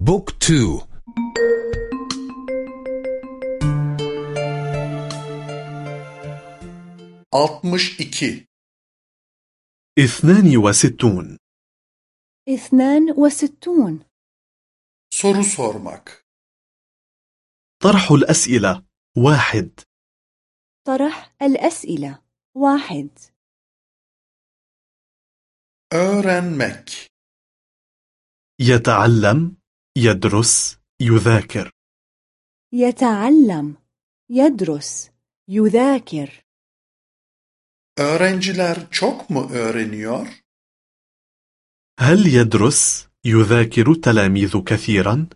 بوك تو. altmış iki. اثنان وستون. اثنان وستون. Soru sormak. طرح الأسئلة. واحد. طرح الأسئلة. واحد. Öğrenmek. يتعلم. يدرس يذاكر. يتعلم يدرس يذاكر. Öğrenciler çok mu öğreniyor? هل يدرس؟ يذاكر التلاميذ كثيرا؟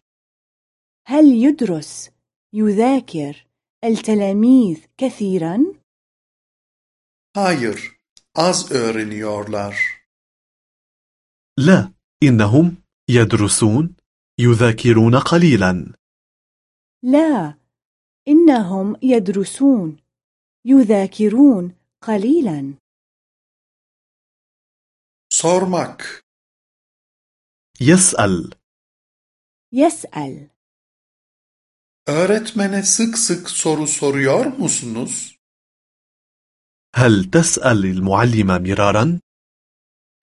هل يدرس؟ يذاكر التلاميذ كثيرا؟ Hayır az öğreniyorlar. لا إنهم يدرسون. يذاكرون قليلا. لا إنهم يدرسون يذاكرون قليلا. sormak يسأل. يسأل. öğretmene sık sık soru soruyor musunuz هل تسأل المعلم مرارا؟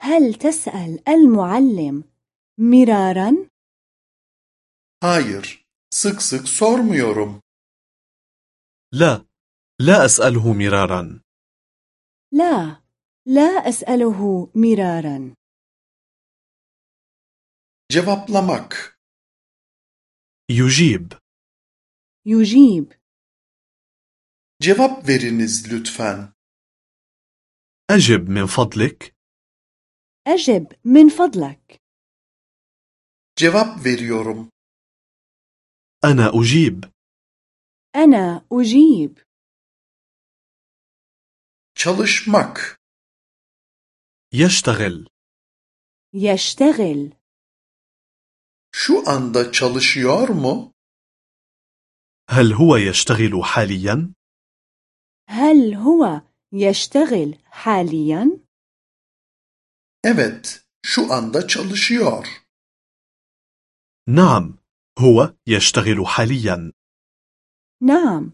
هل تسأل المعلم مرارا؟ Hayır sık sık sormuyorum لا لا أسأله مرارا لا لا أسأله مرارا cevaplamak يجيب يجيب cevap veriniz lütfen أجب من فضلك أجب من فضلك cevap veriyorum أنا أجيب. أنا أجيب. Çalışmak. يشتغل. يشتغل. Şu anda çalışıyor mu? هل هو يشتغل حاليا؟ هل هو يشتغل حاليا؟ evet şu anda çalışıyor. نعم. هو يشتغل حاليا. نعم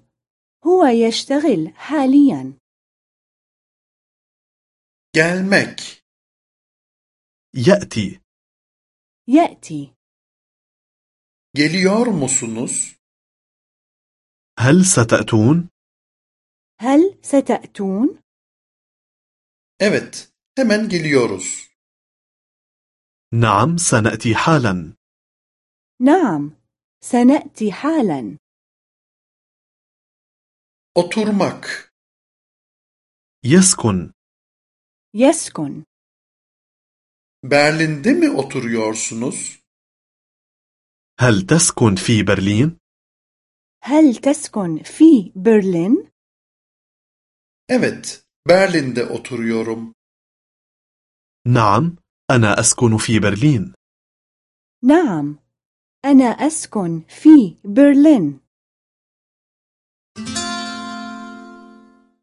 هو يشتغل حاليا. gelmek يأتي. يأتي. geliyor musunuz? هل ستأتون؟ هل ستأتون؟ evet hemen geliyoruz. نعم سنأتي حالا. نعم سنأتي حالا. oturmak يسكن. يسكن. Berlin'de mi oturuyorsunuz هل تسكن في برلين؟ هل تسكن في برلين؟ evet Berlin'de oturuyorum نعم أنا أسكن في برلين. نعم. أنا أسكن في برلين.